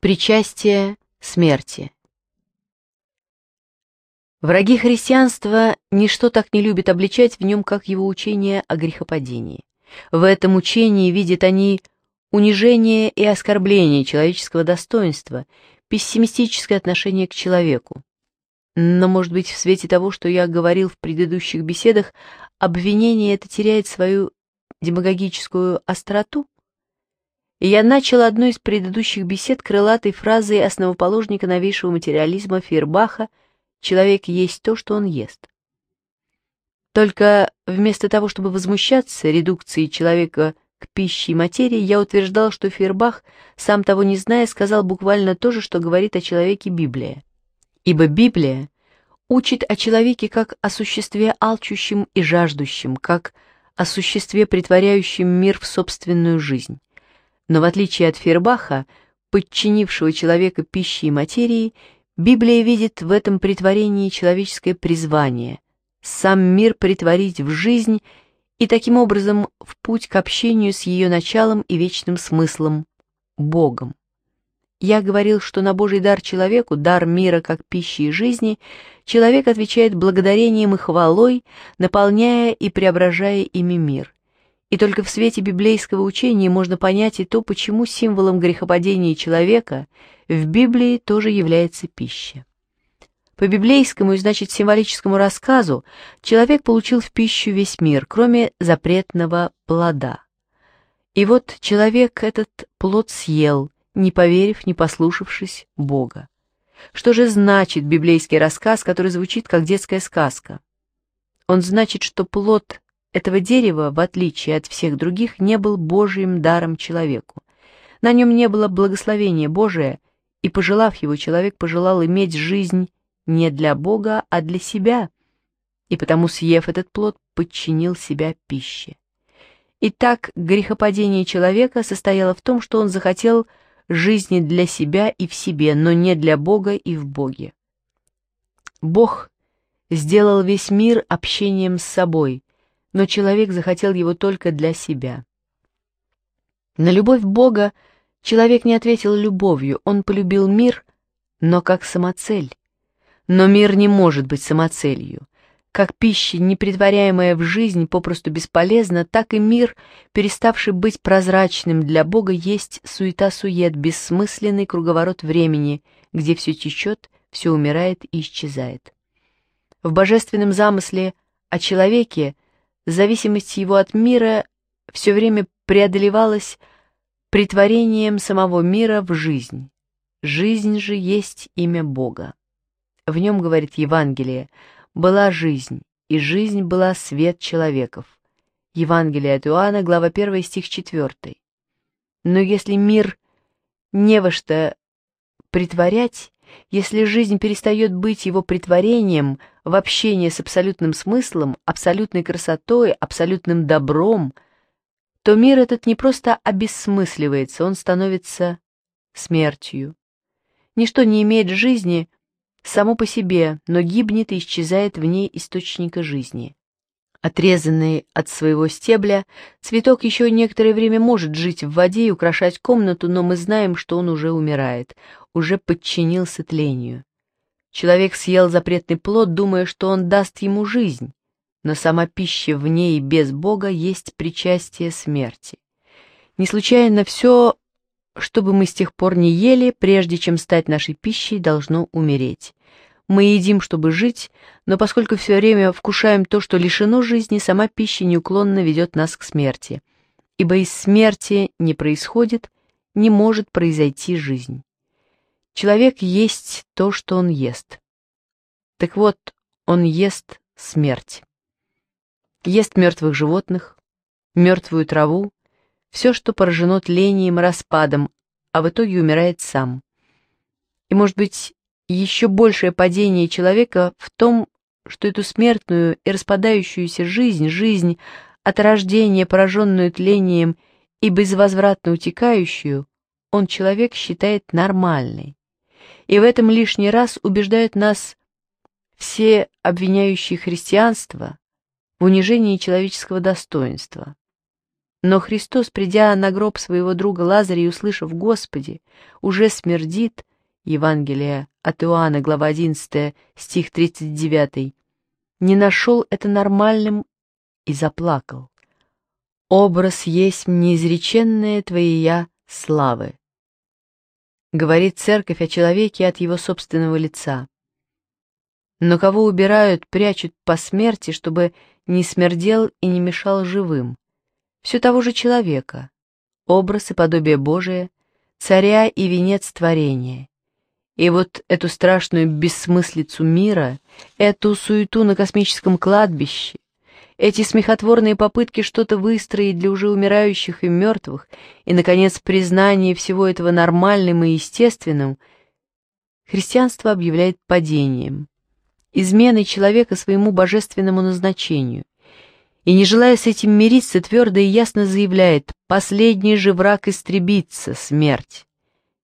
Причастие смерти. Враги христианства ничто так не любят обличать в нем, как его учение о грехопадении. В этом учении видят они унижение и оскорбление человеческого достоинства, пессимистическое отношение к человеку. Но, может быть, в свете того, что я говорил в предыдущих беседах, обвинение это теряет свою демагогическую остроту? и я начал одну из предыдущих бесед крылатой фразой основоположника новейшего материализма Фейербаха «Человек есть то, что он ест». Только вместо того, чтобы возмущаться редукцией человека к пище и материи, я утверждал, что Фейербах, сам того не зная, сказал буквально то же, что говорит о человеке Библия. Ибо Библия учит о человеке как о существе алчущем и жаждущем, как о существе, притворяющем мир в собственную жизнь. Но в отличие от Фербаха, подчинившего человека пище и материи, Библия видит в этом притворении человеческое призвание, сам мир притворить в жизнь и таким образом в путь к общению с ее началом и вечным смыслом – Богом. Я говорил, что на Божий дар человеку, дар мира как пищи и жизни, человек отвечает благодарением и хвалой, наполняя и преображая ими мир. И только в свете библейского учения можно понять и то, почему символом грехопадения человека в Библии тоже является пища. По библейскому и, значит, символическому рассказу человек получил в пищу весь мир, кроме запретного плода. И вот человек этот плод съел, не поверив, не послушавшись Бога. Что же значит библейский рассказ, который звучит как детская сказка? Он значит, что плод этого дерева, в отличие от всех других, не был Божьим даром человеку. На нем не было благословения Божия, и, пожелав его, человек пожелал иметь жизнь не для Бога, а для себя, и потому, съев этот плод, подчинил себя пище. Итак, грехопадение человека состояло в том, что он захотел жизни для себя и в себе, но не для Бога и в Боге. Бог сделал весь мир общением с собой, но человек захотел его только для себя. На любовь Бога человек не ответил любовью, он полюбил мир, но как самоцель. Но мир не может быть самоцелью. Как пища, непритворяемая в жизнь, попросту бесполезна, так и мир, переставший быть прозрачным для Бога, есть суета-сует, бессмысленный круговорот времени, где все течет, все умирает и исчезает. В божественном замысле о человеке зависимость его от мира все время преодолевалась притворением самого мира в жизнь. Жизнь же есть имя Бога. В нем, говорит Евангелие, была жизнь, и жизнь была свет человеков. Евангелие от Иоанна, глава 1, стих 4. Но если мир не во что притворять, если жизнь перестает быть его притворением в общении с абсолютным смыслом, абсолютной красотой, абсолютным добром, то мир этот не просто обессмысливается, он становится смертью. Ничто не имеет жизни само по себе, но гибнет и исчезает в ней источника жизни. Отрезанный от своего стебля, цветок еще некоторое время может жить в воде и украшать комнату, но мы знаем, что он уже умирает, уже подчинился тлению. Человек съел запретный плод, думая, что он даст ему жизнь, но сама пища в ней без Бога есть причастие смерти. Не случайно все, что бы мы с тех пор не ели, прежде чем стать нашей пищей, должно умереть. Мы едим, чтобы жить, но поскольку все время вкушаем то, что лишено жизни, сама пища неуклонно ведет нас к смерти. Ибо из смерти не происходит, не может произойти жизнь. Человек есть то, что он ест. Так вот, он ест смерть. Ест мертвых животных, мертвую траву, все, что поражено тлением, распадом, а в итоге умирает сам. И, может быть, еще большее падение человека в том, что эту смертную и распадающуюся жизнь, жизнь от рождения, пораженную тлением и безвозвратно утекающую, он человек считает нормальной. И в этом лишний раз убеждают нас все обвиняющие христианство в унижении человеческого достоинства. Но Христос, придя на гроб своего друга Лазаря и услышав «Господи», уже смердит, Евангелие от Иоанна, глава 11, стих 39, не нашел это нормальным и заплакал. «Образ есть неизреченное я славы», говорит церковь о человеке от его собственного лица. Но кого убирают, прячут по смерти, чтобы не смердел и не мешал живым. Все того же человека, образ и подобие Божие, царя и венец творения, и вот эту страшную бессмыслицу мира, эту суету на космическом кладбище, эти смехотворные попытки что-то выстроить для уже умирающих и мертвых, и, наконец, признание всего этого нормальным и естественным, христианство объявляет падением, изменой человека своему божественному назначению. И, не желая с этим мириться, твердо и ясно заявляет «последний же враг истребится, смерть».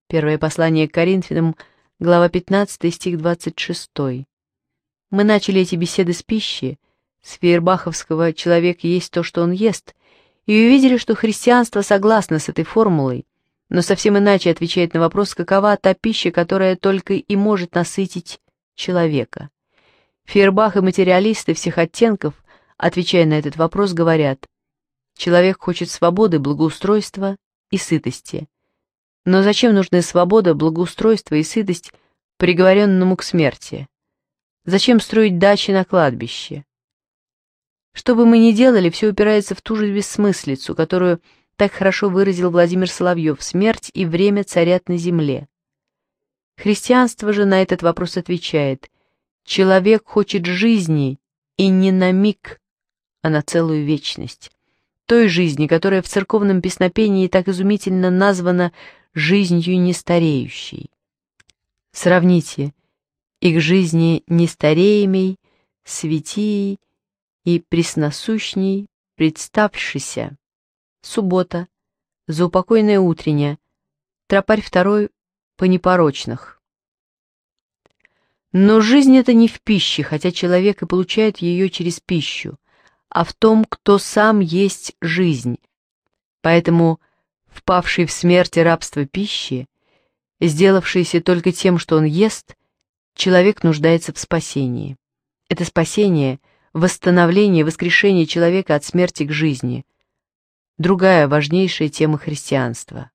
Первое послание к Коринфянам – глава 15, стих 26. Мы начали эти беседы с пищи, с Фейербаховского «человек есть то, что он ест», и увидели, что христианство согласно с этой формулой, но совсем иначе отвечает на вопрос, какова та пища, которая только и может насытить человека. Фейербах и материалисты всех оттенков, отвечая на этот вопрос, говорят, человек хочет свободы, благоустройства и сытости. Но зачем нужны свобода, благоустройство и сытость приговоренному к смерти? Зачем строить дачи на кладбище? Что бы мы ни делали, все упирается в ту же бессмыслицу, которую так хорошо выразил Владимир Соловьев «Смерть и время царят на земле». Христианство же на этот вопрос отвечает «Человек хочет жизни, и не на миг, а на целую вечность» той жизни, которая в церковном песнопении так изумительно названа жизнью нестареющей. Сравните их жизни нестареемей, святией и пресносущней представшейся. Суббота, заупокойная утренняя, тропарь второй по непорочных. Но жизнь это не в пище, хотя человек и получает ее через пищу, а в том, кто сам есть жизнь. Поэтому впавший в смерть и рабство пищи, сделавшийся только тем, что он ест, человек нуждается в спасении. Это спасение – восстановление, воскрешение человека от смерти к жизни. Другая важнейшая тема христианства –